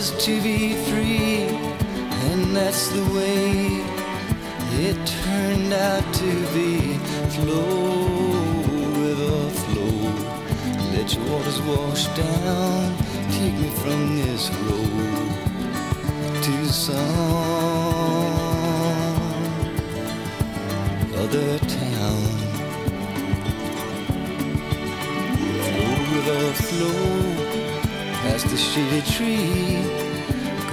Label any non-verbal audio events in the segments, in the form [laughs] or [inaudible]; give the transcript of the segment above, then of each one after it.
was to be free, and that's the way it turned out to be. Flow, river, flow. Let your waters wash down. Take me from this road to some other town. Flow, river, flow the shady tree.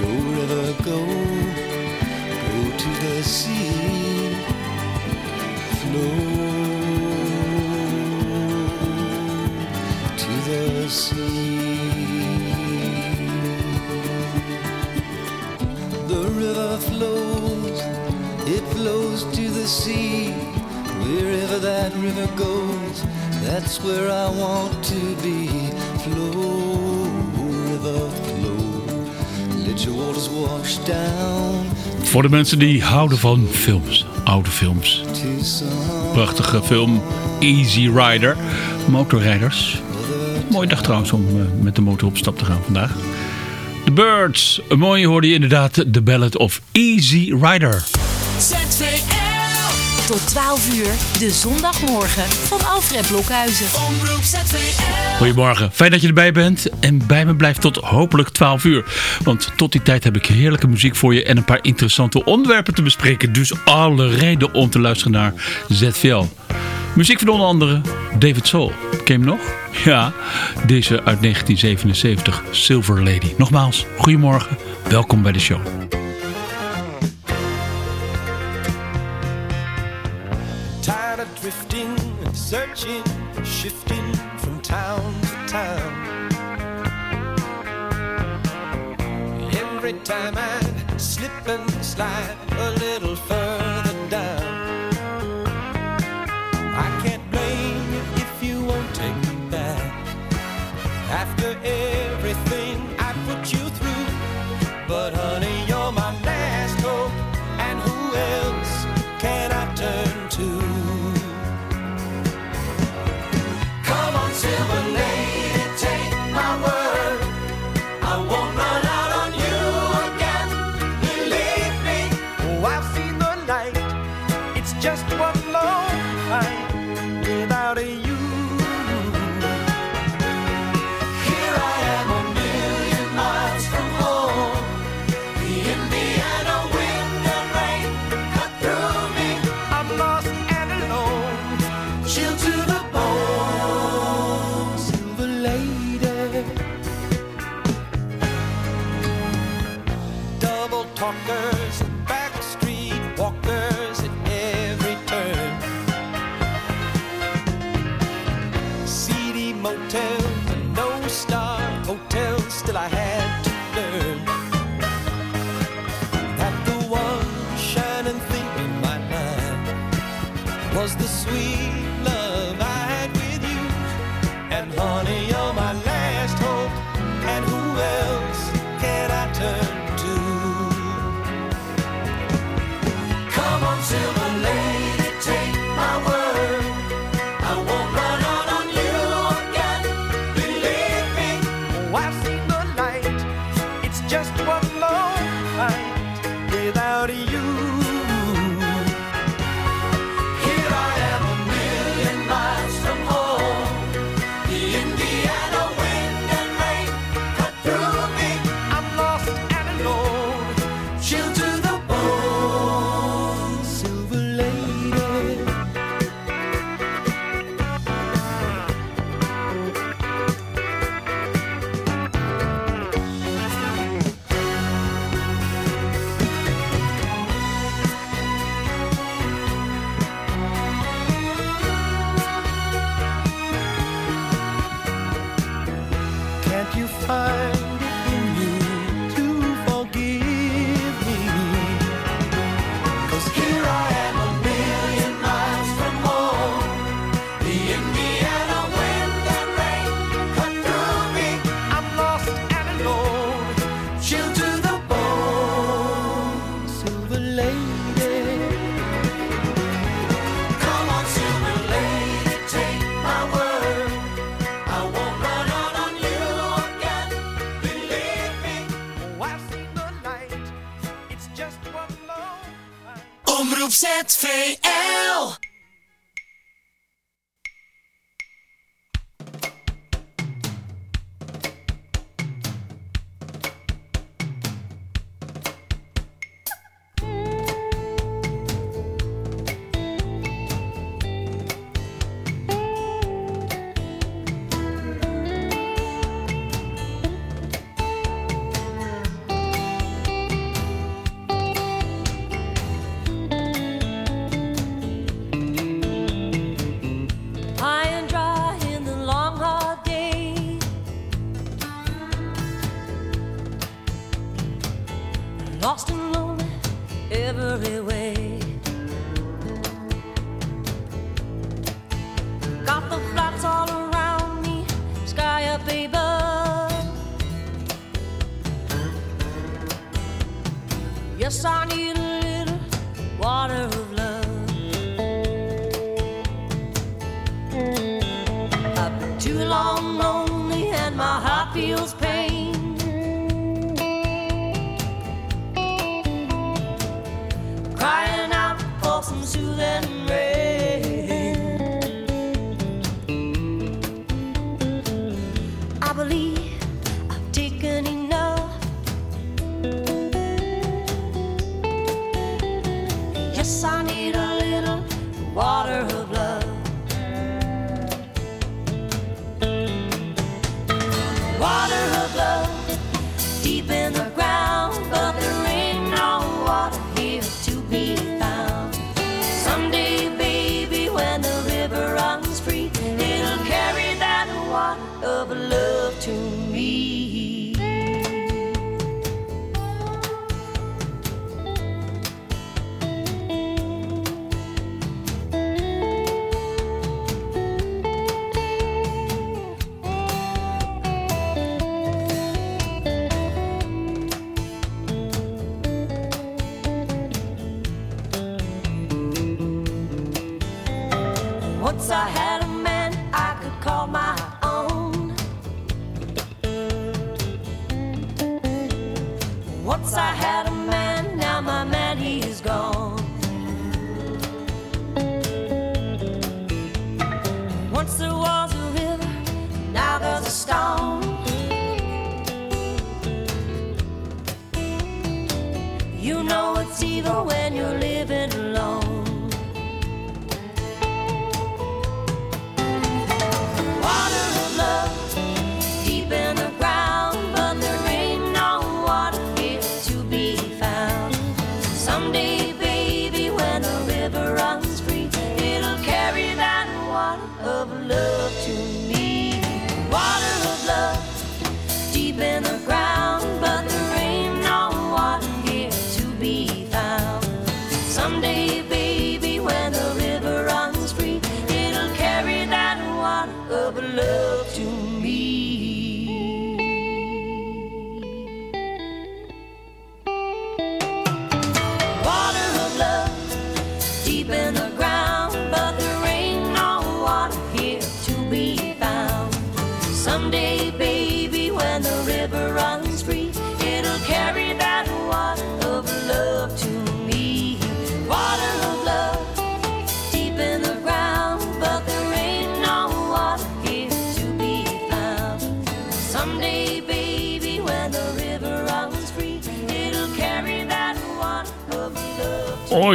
Go, river, go, go to the sea. Flow to the sea. The river flows, it flows to the sea. Wherever that river goes, that's where I want to be. Flow, Voor de mensen die houden van films, oude films. Prachtige film Easy Rider, motorrijders. Mooie dag trouwens om eh, met de motor op stap te gaan vandaag. The Birds, een mooie hoorde je inderdaad, The Ballad of Easy Rider. Tot 12 uur, de zondagmorgen van Alfred Blokhuizen. Goedemorgen, fijn dat je erbij bent en bij me blijft tot hopelijk 12 uur. Want tot die tijd heb ik heerlijke muziek voor je en een paar interessante onderwerpen te bespreken. Dus alle reden om te luisteren naar ZVL. Muziek van onder andere David Soul. Ken je hem nog? Ja, deze uit 1977, Silver Lady. Nogmaals, goedemorgen, welkom bij de show. Slip and slide a little further Come on, Silver Lady, take my word. I won't run out on you again. Believe me, oh, I've seen the light. It's just one more. Omroep ZVL.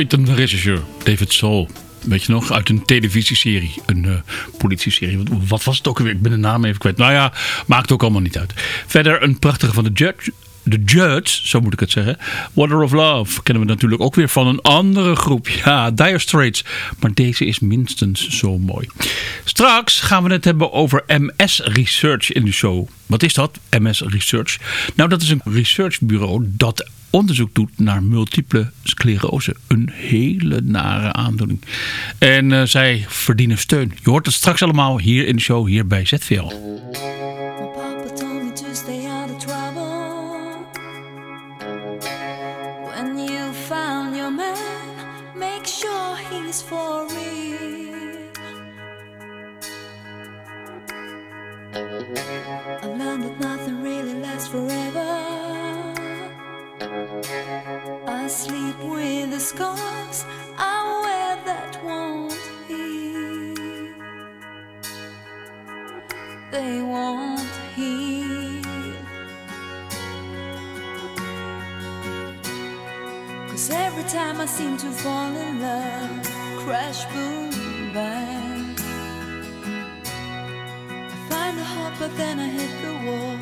een regisseur, David Soul. Weet je nog, uit een televisieserie, een eh, politieserie. Wat, was het ook weer? Ik ben de naam even kwijt. Nou ja, maakt ook allemaal niet uit. Verder een prachtige van de Judge. The Judge, zo moet ik het zeggen. Water of Love kennen we natuurlijk ook weer van een andere groep. Ja, Dire Straits. Maar deze is minstens zo mooi. Straks gaan we het hebben over MS Research in de show. Wat is dat, MS Research? Nou, dat is een researchbureau dat onderzoek doet naar multiple sclerose. Een hele nare aandoening. En eh, zij verdienen steun. Je hoort het straks allemaal hier in de show, hier bij ZVL. I learned that nothing really lasts forever I sleep with the scars I wear that won't heal. They won't heal. Cause every time I seem to fall in love, crash, boom, bang. I find a heart, but then I hit the wall,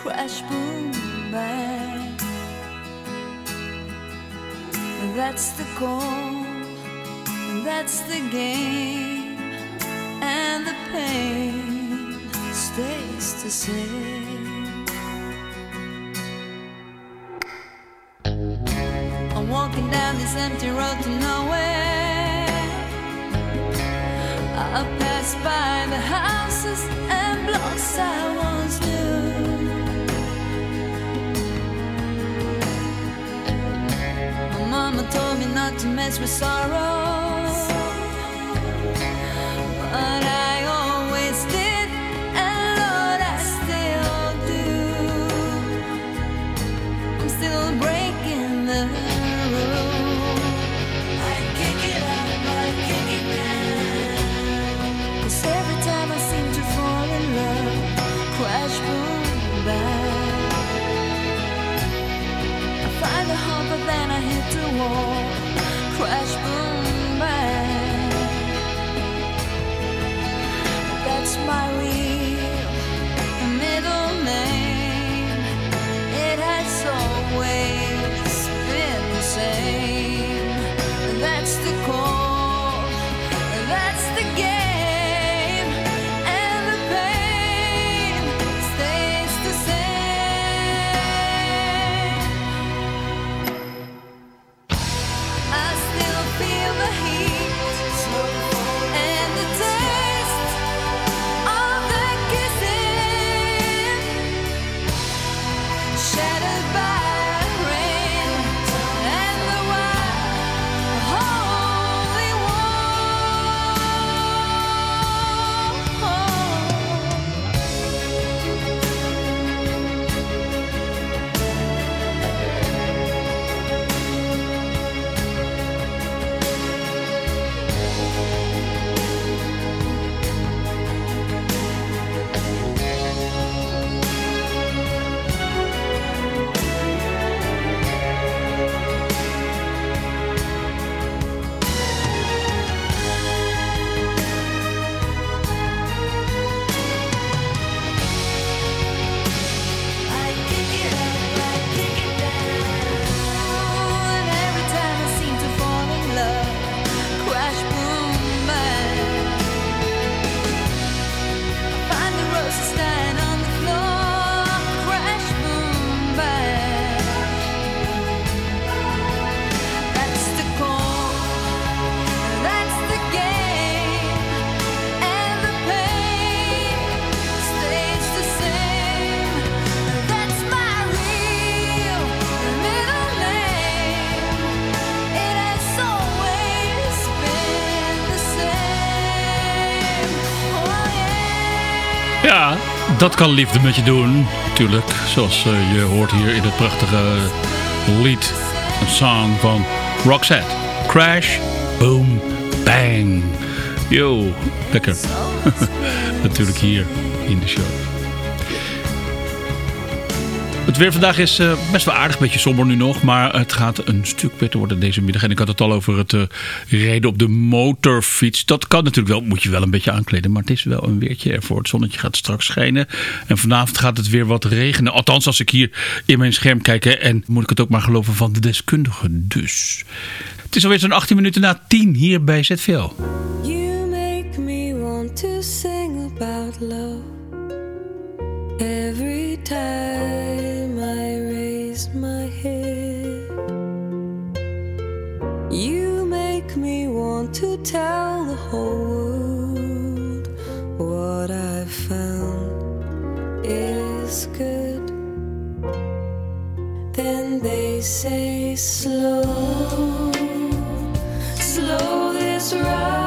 crash, boom, bang. That's the goal, that's the game, and the pain stays the same. I'm walking down this empty road to nowhere. I pass by the houses and blocks I once mama told me not to mess with sorrow. Dat kan liefde met je doen. Tuurlijk, zoals eh, je hoort hier in het prachtige lied. Een song van Roxette. Crash, boom, bang. Yo, lekker. [laughs] Natuurlijk hier in de show. Het weer vandaag is eh, best wel aardig, een beetje somber nu nog. Maar het gaat een stuk beter worden deze middag. En ik had het al over het eh, rijden op de motorfiets. Dat kan natuurlijk wel, moet je wel een beetje aankleden. Maar het is wel een weertje ervoor. Het zonnetje gaat straks schijnen. En vanavond gaat het weer wat regenen. Althans, als ik hier in mijn scherm kijk. En moet ik het ook maar geloven van de deskundigen dus. Het is alweer zo'n 18 minuten na 10 hier bij ZVL. You make me want to sing about love every time to tell the whole world what I've found is good. Then they say slow, slow this ride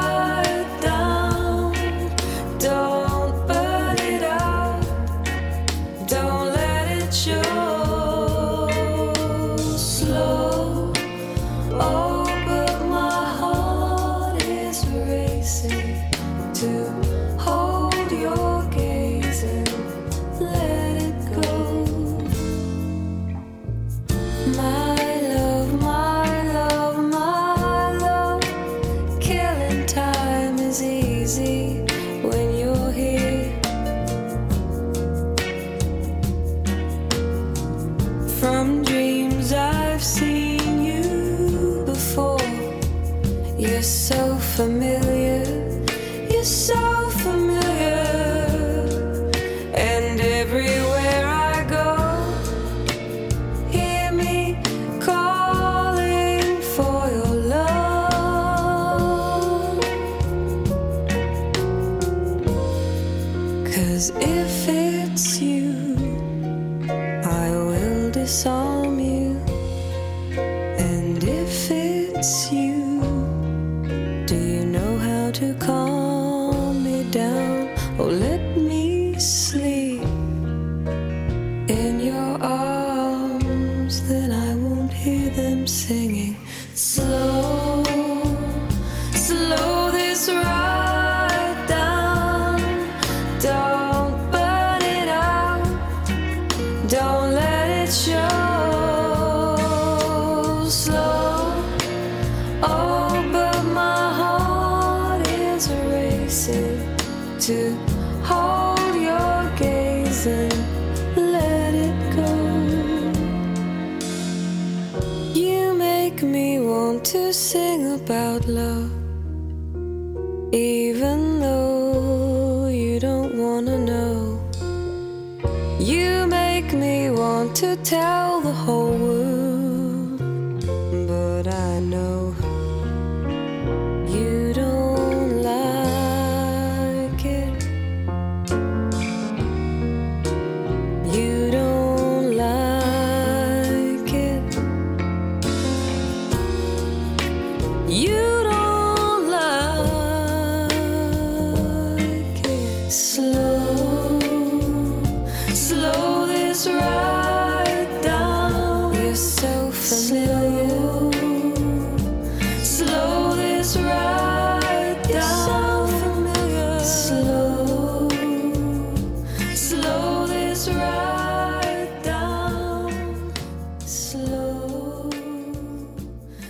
Slow,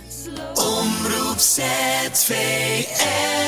slow. Omroep ZVL.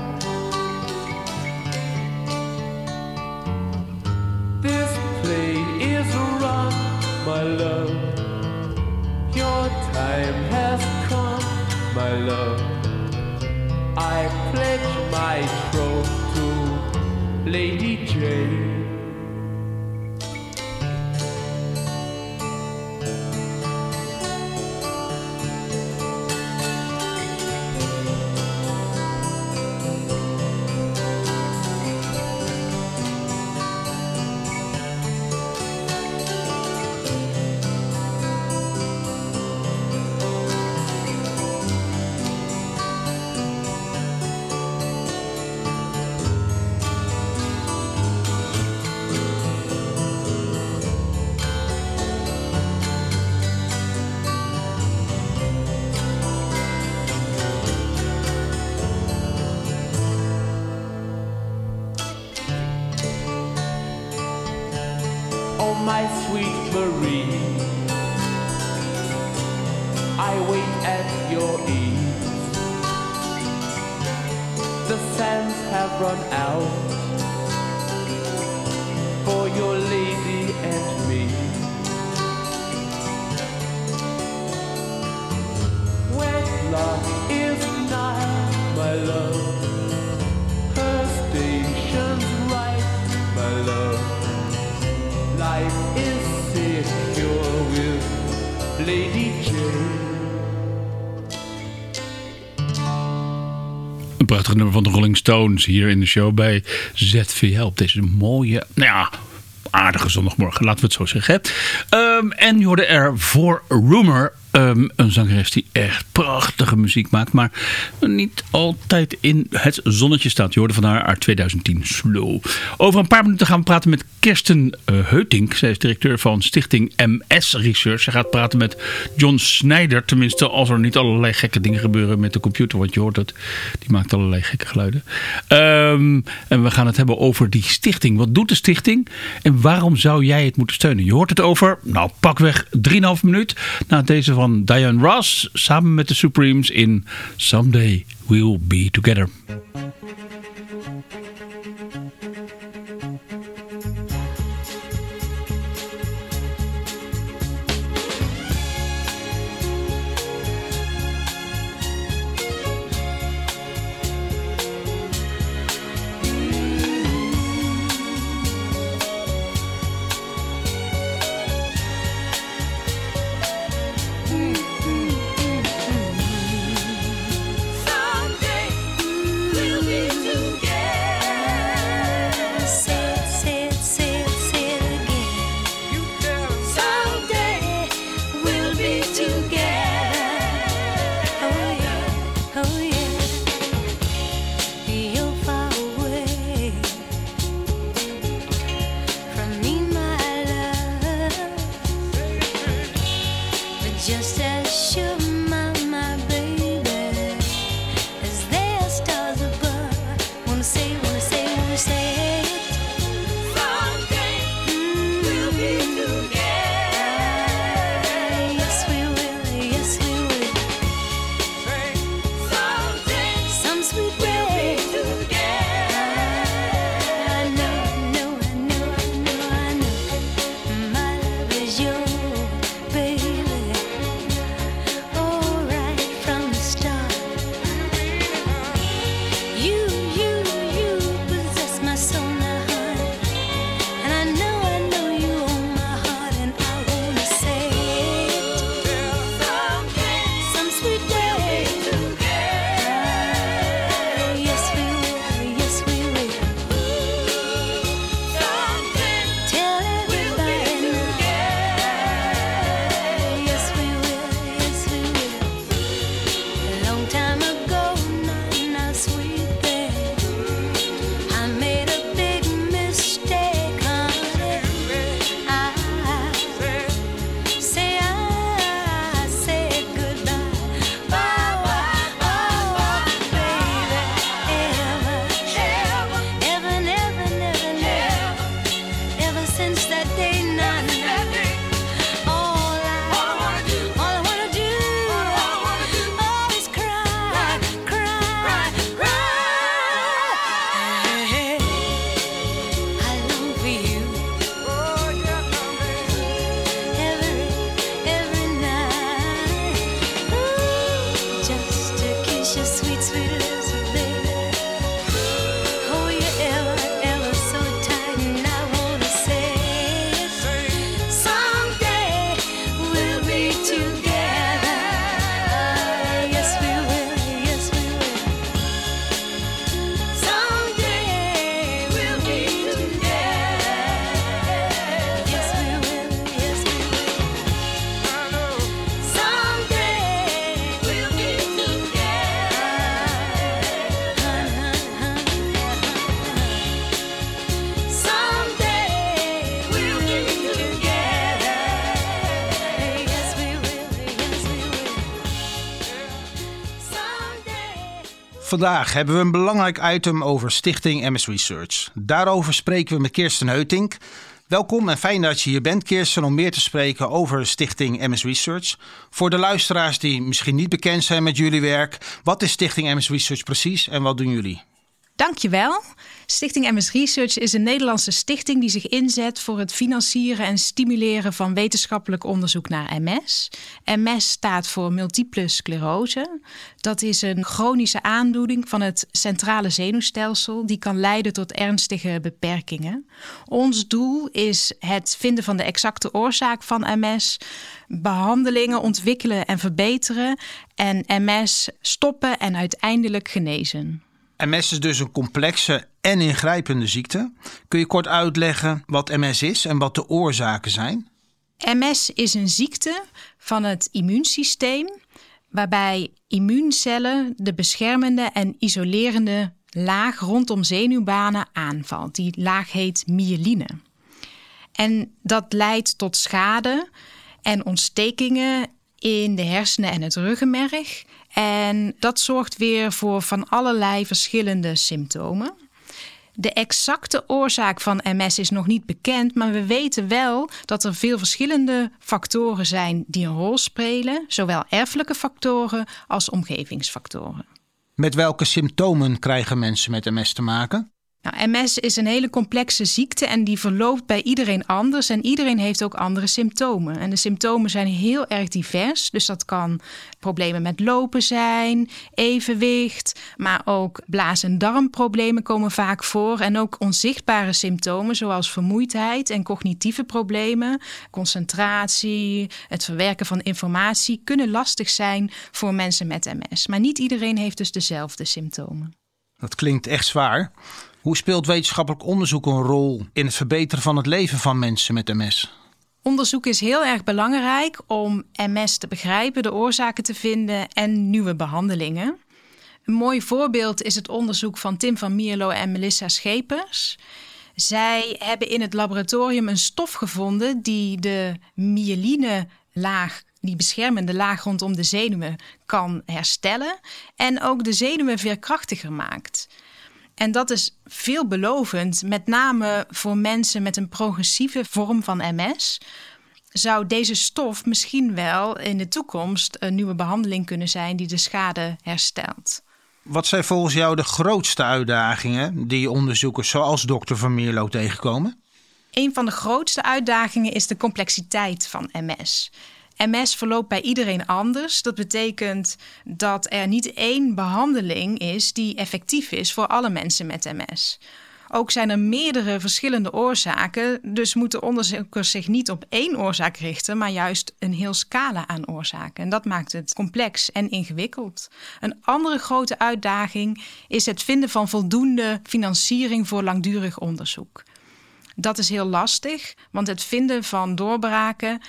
Jane. Nummer van de Rolling Stones hier in de show bij ZVL. Op deze mooie, nou ja, aardige zondagmorgen, laten we het zo zeggen. Ehm, en je hoorde er voor Rumor, ehm, een zangeres die echt prachtige muziek maakt, maar niet altijd in het zonnetje staat. Je hoorde van haar uit 2010 Slow. Over een paar minuten gaan we praten met Kirsten eh, Heutink. Zij is directeur van stichting MS Research. Ze gaat praten met John Snijder, tenminste als er niet allerlei gekke dingen gebeuren met de computer, want je hoort het, die maakt allerlei gekke geluiden. Ehm, en we gaan het hebben over die stichting. Wat doet de stichting en waarom zou jij het moeten steunen? Je hoort het over, nou pakweg 3,5 minuut na deze van Diane Ross samen met de Supremes in Someday We'll Be Together. Vandaag hebben we een belangrijk item over Stichting MS Research. Daarover spreken we met Kirsten Heutink. Welkom en fijn dat je hier bent, Kirsten, om meer te spreken over Stichting MS Research. Voor de luisteraars die misschien niet bekend zijn met jullie werk, wat is Stichting MS Research precies en wat doen jullie? Dankjewel. Stichting MS Research is een Nederlandse stichting die zich inzet voor het financieren en stimuleren van wetenschappelijk onderzoek naar MS. MS staat voor multiple sclerose. Dat is een chronische aandoening van het centrale zenuwstelsel die kan leiden tot ernstige beperkingen. Ons doel is het vinden van de exacte oorzaak van MS, behandelingen ontwikkelen en verbeteren en MS stoppen en uiteindelijk genezen. MS is dus een complexe en ingrijpende ziekte. Kun je kort uitleggen wat MS is en wat de oorzaken zijn? MS is een ziekte van het immuunsysteem waarbij immuuncellen de beschermende en isolerende laag rondom zenuwbanen aanvalt. Die laag heet myeline. En dat leidt tot schade en ontstekingen in de hersenen en het ruggenmerg. En dat zorgt weer voor van allerlei verschillende symptomen. De exacte oorzaak van MS is nog niet bekend, maar we weten wel dat er veel verschillende factoren zijn die een rol spelen, zowel erfelijke factoren als omgevingsfactoren. Met welke symptomen krijgen mensen met MS te maken? Nou, MS is een hele complexe ziekte en die verloopt bij iedereen anders. En iedereen heeft ook andere symptomen. En de symptomen zijn heel erg divers. Dus dat kan problemen met lopen zijn, evenwicht, maar ook blaas- en darmproblemen komen vaak voor. En ook onzichtbare symptomen zoals vermoeidheid en cognitieve problemen, concentratie, het verwerken van informatie kunnen lastig zijn voor mensen met MS. Maar niet iedereen heeft dus dezelfde symptomen. Dat klinkt echt zwaar. Hoe speelt wetenschappelijk onderzoek een rol in het verbeteren van het leven van mensen met MS? Onderzoek is heel erg belangrijk om MS te begrijpen, de oorzaken te vinden en nieuwe behandelingen. Een mooi voorbeeld is het onderzoek van Tim van Mierlo en Melissa Schepers. Zij hebben in het laboratorium een stof gevonden die de myeline laag, die beschermende laag rondom de zenuwen, kan herstellen en ook de zenuwen veerkrachtiger maakt. En dat is veelbelovend, met name voor mensen met een progressieve vorm van MS. Zou deze stof misschien wel in de toekomst een nieuwe behandeling kunnen zijn die de schade herstelt? Wat zijn volgens jou de grootste uitdagingen die onderzoekers zoals dokter Van Mierlo tegenkomen? Een van de grootste uitdagingen is de complexiteit van MS. MS verloopt bij iedereen anders. Dat betekent dat er niet één behandeling is die effectief is voor alle mensen met MS. Ook zijn er meerdere verschillende oorzaken, dus moeten onderzoekers zich niet op één oorzaak richten, maar juist een heel scala aan oorzaken. En dat maakt het complex en ingewikkeld. Een andere grote uitdaging is het vinden van voldoende financiering voor langdurig onderzoek. Dat is heel lastig, want het vinden van doorbraken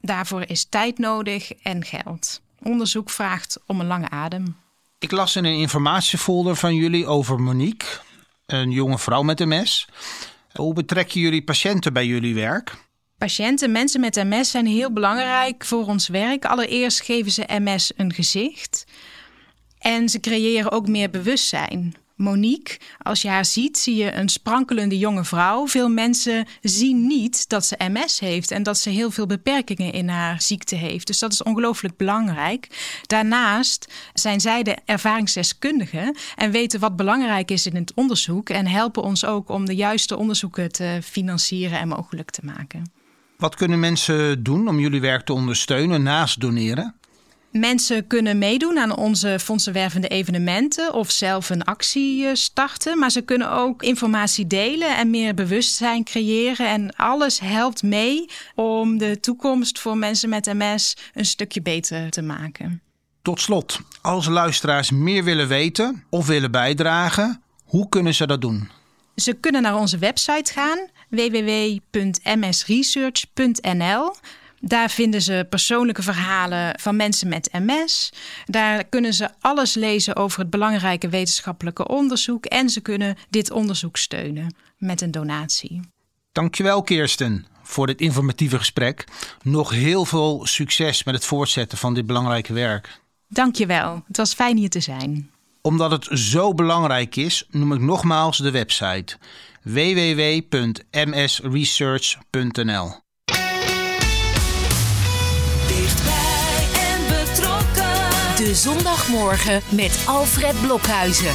Daarvoor is tijd nodig en geld. Onderzoek vraagt om een lange adem. Ik las in een informatiefolder van jullie over Monique, een jonge vrouw met MS. Hoe betrekken jullie patiënten bij jullie werk? Patiënten, mensen met MS zijn heel belangrijk voor ons werk. Allereerst geven ze MS een gezicht. En ze creëren ook meer bewustzijn. Monique, als je haar ziet, zie je een sprankelende jonge vrouw. Veel mensen zien niet dat ze MS heeft en dat ze heel veel beperkingen in haar ziekte heeft. Dus dat is ongelooflijk belangrijk. Daarnaast zijn zij de ervaringsdeskundigen en weten wat belangrijk is in het onderzoek en helpen ons ook om de juiste onderzoeken te financieren en mogelijk te maken. Wat kunnen mensen doen om jullie werk te ondersteunen naast doneren? Mensen kunnen meedoen aan onze fondsenwervende evenementen of zelf een actie eh, starten. Maar ze kunnen ook informatie delen en meer bewustzijn creëren. En alles helpt mee om de toekomst voor mensen met MS een stukje beter te maken. Tot slot, als luisteraars meer willen weten of willen bijdragen, hoe kunnen ze dat doen? Ze kunnen naar onze website gaan www.msresearch.nl. Daar vinden ze persoonlijke verhalen van mensen met MS. Daar kunnen ze alles lezen over het belangrijke wetenschappelijke onderzoek. En ze kunnen dit onderzoek steunen met een donatie. Dankjewel Kirsten voor dit informatieve gesprek. Nog heel veel succes met het voortzetten van dit belangrijke werk. Dankjewel. Het was fijn hier te zijn. Omdat het zo belangrijk is, noem ik nogmaals de website www.msresearch.nl. De zondagmorgen met Alfred Blokhuizen.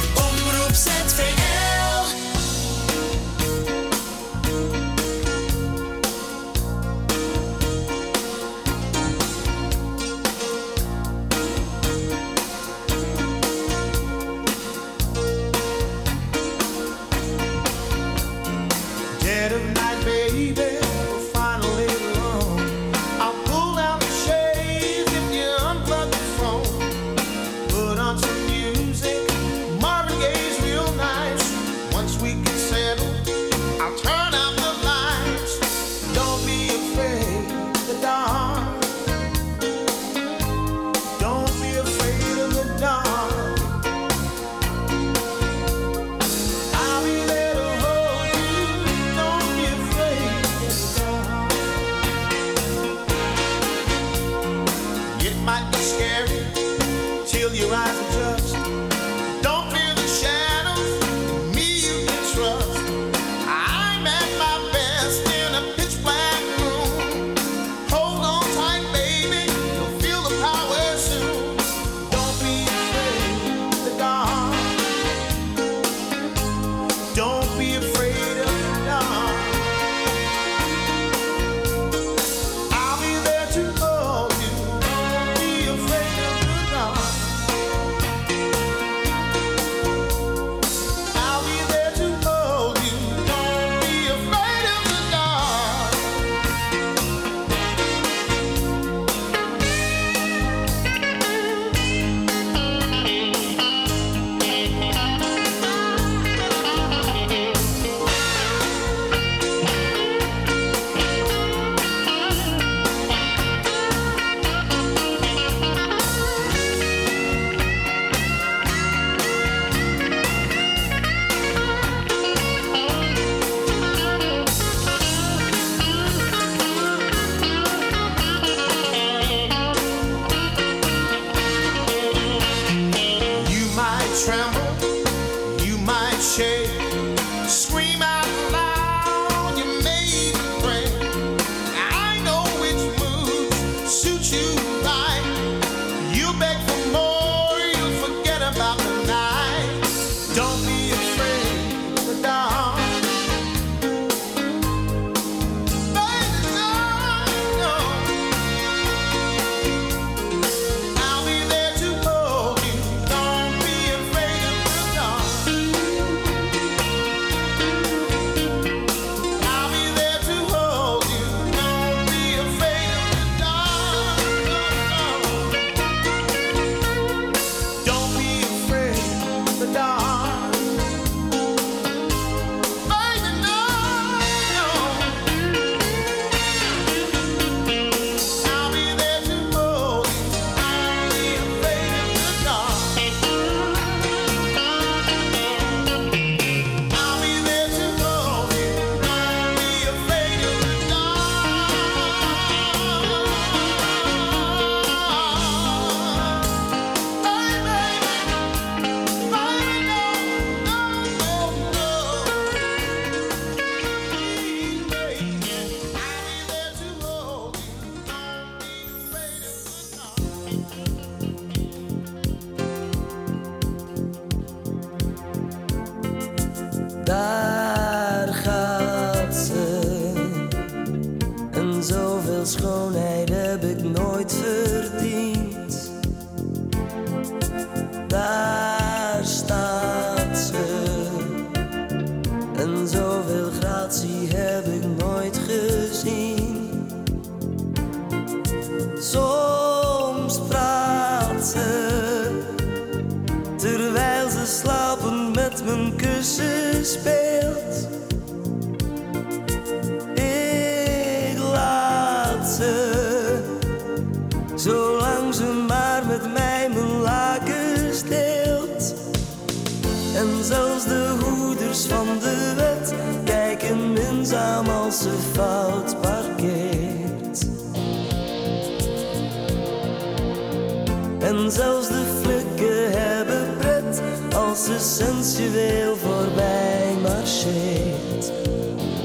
Zelfs de flikken hebben pret als ze sensueel voorbij marcheert.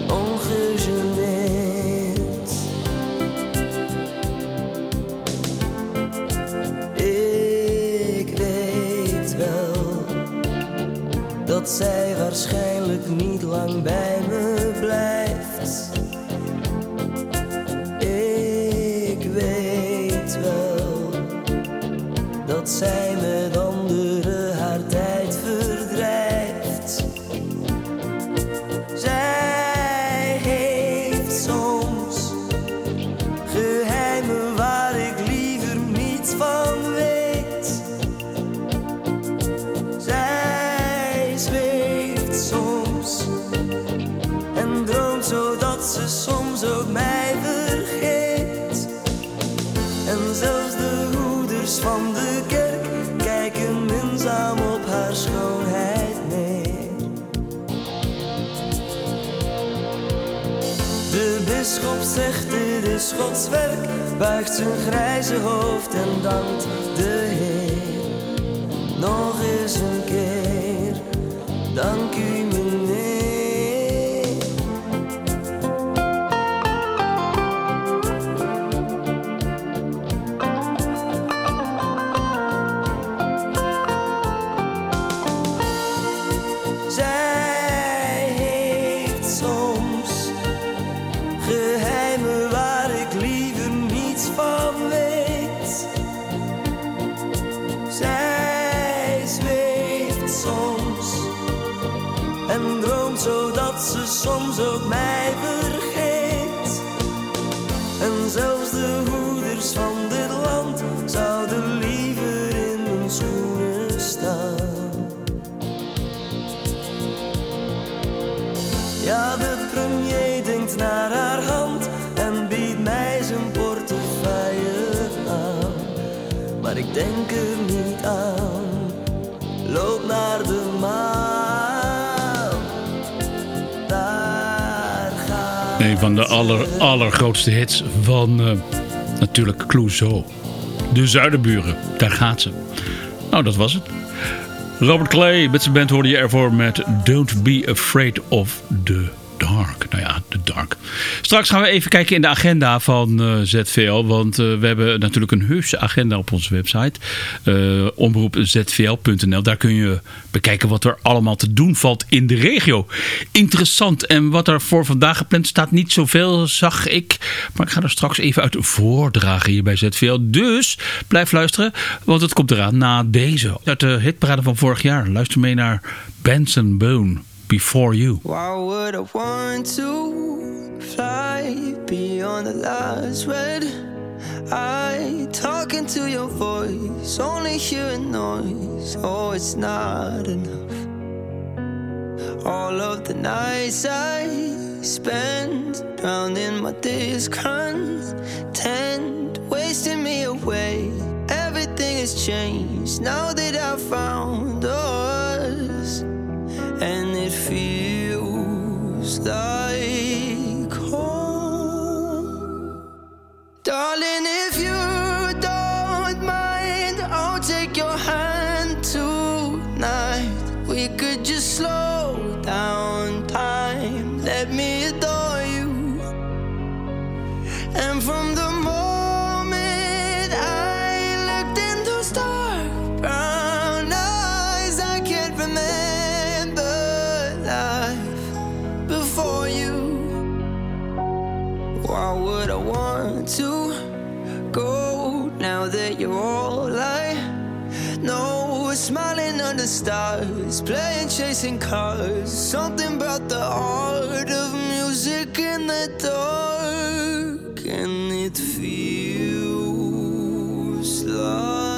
Ongegeneerd. Ik weet wel dat zij waarschijnlijk niet lang bij Zelfs de hoeders van de kerk kijken minzaam op haar schoonheid neer. De bisschop zegt: Dit is Gods werk, buigt zijn grijze hoofd en dankt de Heer. Nog eens een keer, dank u, denk er niet aan, loop naar de maan. Daar gaat Een van de aller, allergrootste hits van eh, natuurlijk Clouseau. De Zuiderburen, daar gaat ze. Nou, dat was het. Robert Clay met zijn band hoorde je ervoor met Don't Be Afraid of the Dark. Nou ja. Straks gaan we even kijken in de agenda van eh, ZVL. Want eh, we hebben natuurlijk een heuse agenda op onze website. eh omroepzvl.nl. Daar kun je bekijken wat er allemaal te doen valt in de regio. Interessant. En wat er voor vandaag gepland staat, niet zoveel, zag ik. Maar ik ga er straks even uit voordragen hier bij ZVL. Dus blijf luisteren, want het komt eraan na deze. Uit de hitparade van vorig jaar. Luister mee naar Benson Bone. Before You. Why would I want to fly beyond the last red? I talking to your voice, only hearing noise. Oh, it's not enough. All of the nights I spend drowning my discontent, wasting me away. Everything has changed now that I found us and it feels like home. Darling, if you now that you're all I know? Smiling under stars, playing chasing cars. Something about the art of music in the dark, and it feels like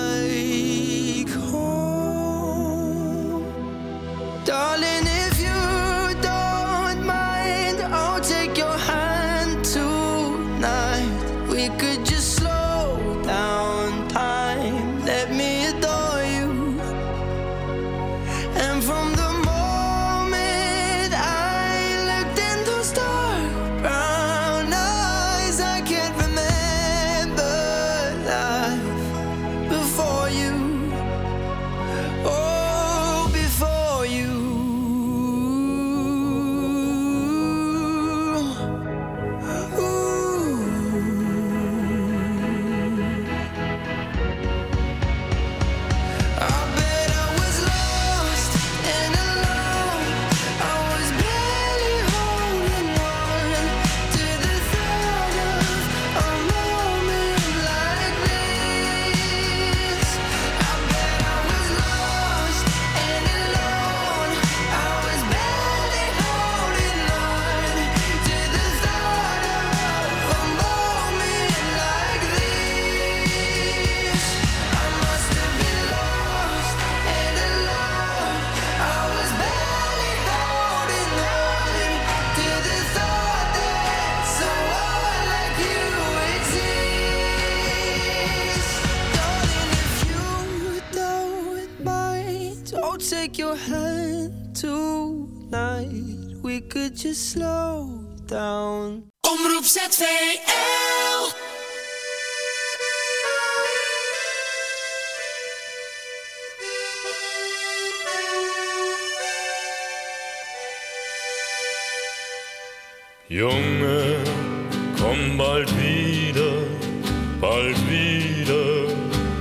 wieder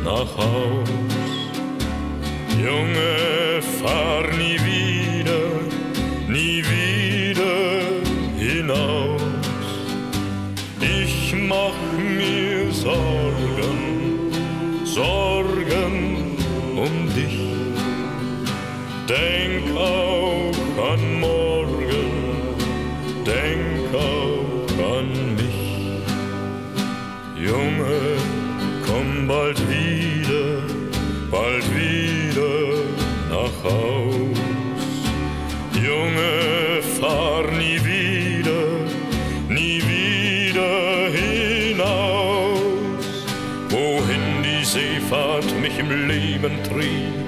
nach Haus. Junge, fahr nie wieder, nie wieder hinaus. Haus. Junge, fahr nie wieder, nie wieder hinaus. Wohin die Seefahrt mich im Leben trieb,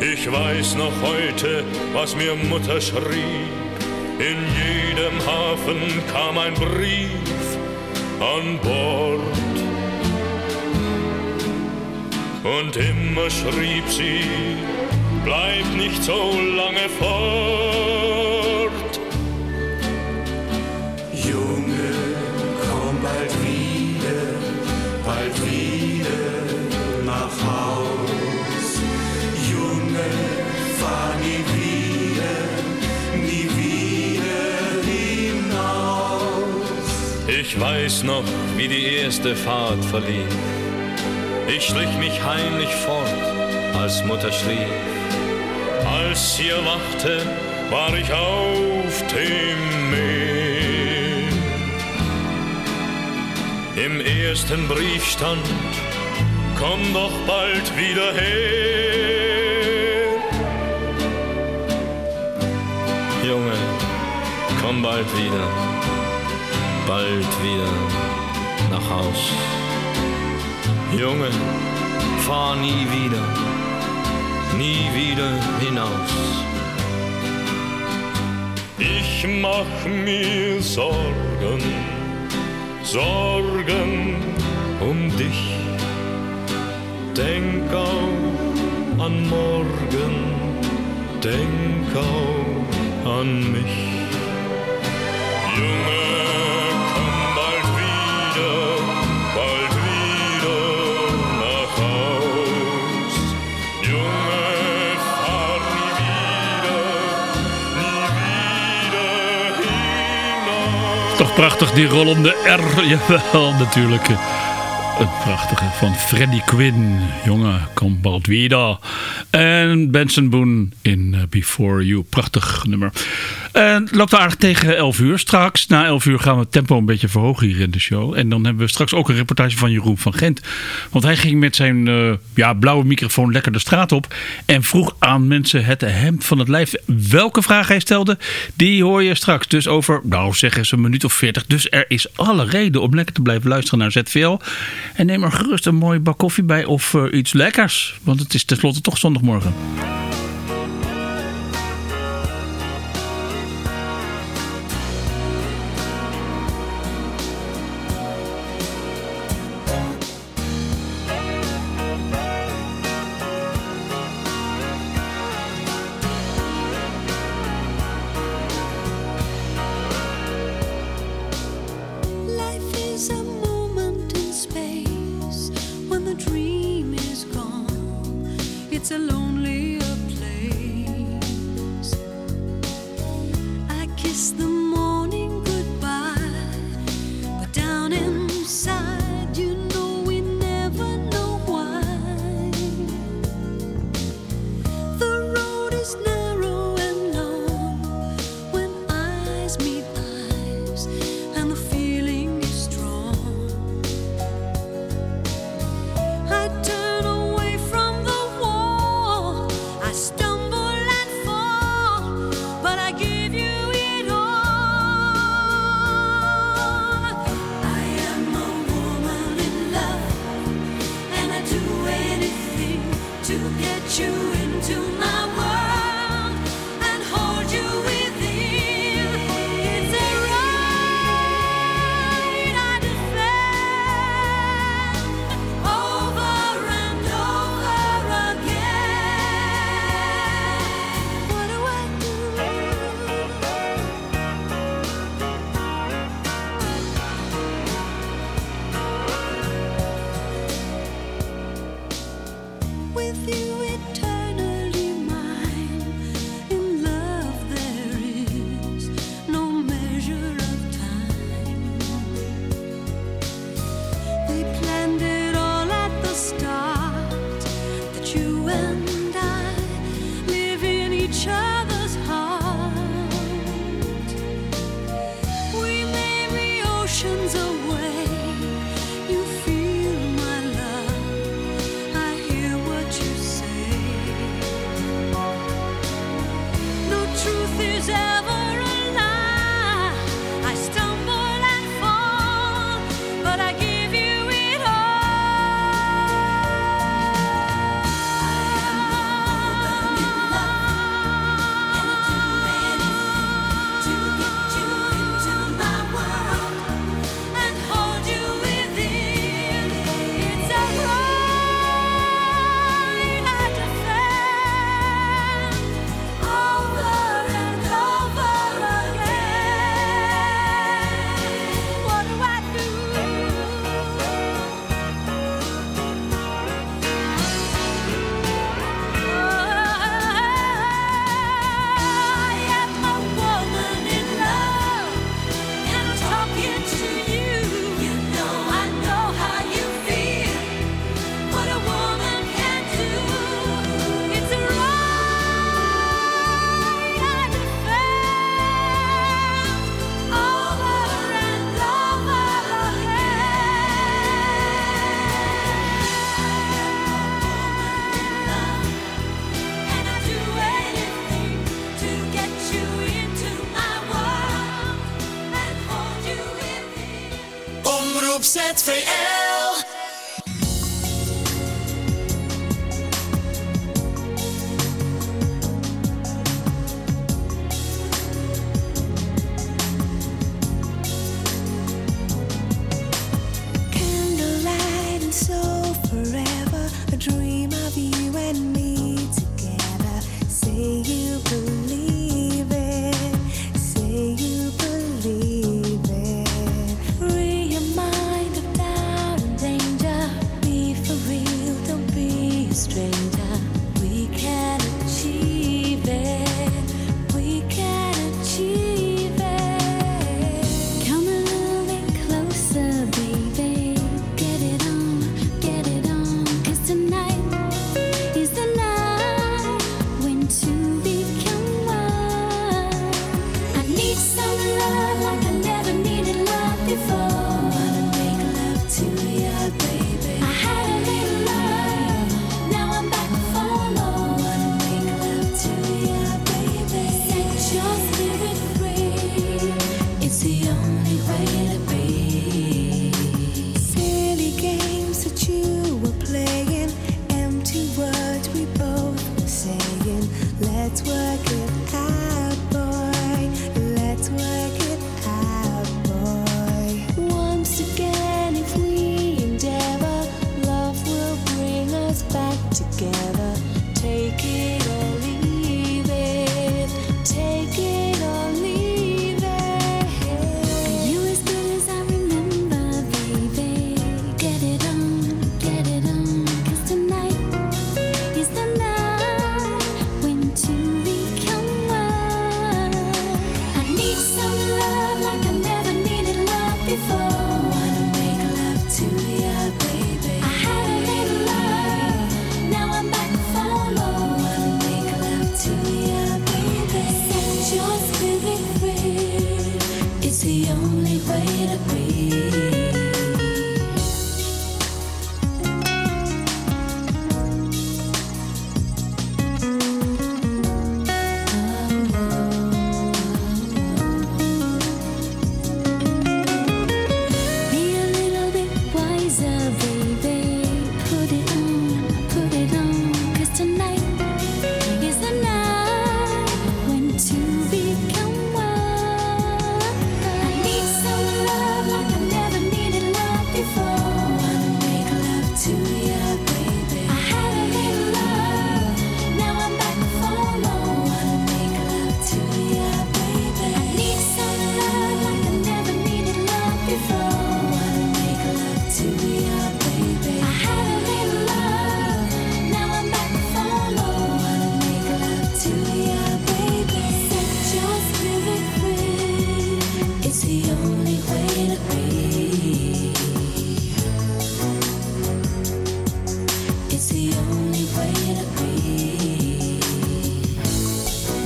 ich weiß noch heute, was mir Mutter schrieb. In jedem Hafen kam ein Brief an Bord. Und immer schrieb sie, bleib nicht so lange fort. Junge, komm bald wieder, bald wieder nach Haus. Junge, fahr nie wieder, nie wieder hinaus. Ich weiß noch, wie die erste Fahrt verlief. Ich schlich mich heimlich fort, als Mutter schlief. Als sie erwachte, war ich auf dem Meer. Im ersten Brief stand, komm doch bald wieder her. Junge, komm bald wieder, bald wieder nach Haus. Junge, fahr nie wieder, nie wieder hinaus. Ich mach mir Sorgen, Sorgen um dich. Denk auch an morgen, denk auch an mich. Junge, prachtig die rollende R. [laughs] Jawel, natuurlijk. Het prachtige van Freddie Quinn. Jongen, kom bald wieder. En Benson Boone in eh, Before You. Prachtig nummer. Het loopt aardig tegen 11 uur. Straks, na 11 uur, gaan we het tempo een beetje verhogen hier in de show. En dan hebben we straks ook een reportage van Jeroen van Gent. Want hij ging met zijn eh, ja, blauwe microfoon lekker de straat op. En vroeg aan mensen het hemd van het lijf. Welke vraag hij stelde, die hoor je straks. Dus over, nou zeg eens een minuut of 40. Dus er is alle reden om lekker te blijven luisteren naar ZVL. En neem er gerust een mooie bak koffie bij of eh, iets lekkers. Want het is tenslotte toch zondagmorgen.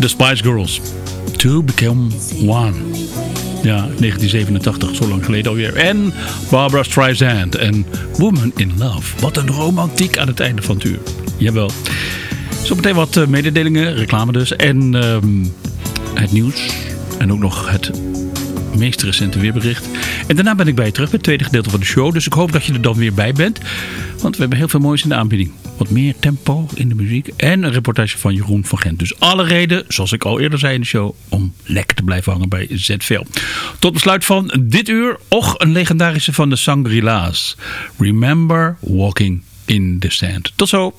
The Spice Girls. Two become one. Ja, 1987, zo lang geleden alweer. En Barbara Streisand en Woman in Love. Wat een romantiek aan het einde van het uur. Jawel. Zometeen wat eh, mededelingen, reclame dus. En ehm, het nieuws. En ook nog het meest recente weerbericht. En daarna ben ik bij je terug met het tweede gedeelte van de show. Dus ik hoop dat je er dan weer bij bent. Want we hebben heel veel moois in de aanbieding. Wat meer tempo in de muziek. En een reportage van Jeroen van Gent. Dus alle reden, zoals ik al eerder zei in de show, om lekker te blijven hangen bij ZVL. Tot besluit van dit uur. Och, een legendarische van de Shangri-La's. Remember Walking in the Sand. Tot zo.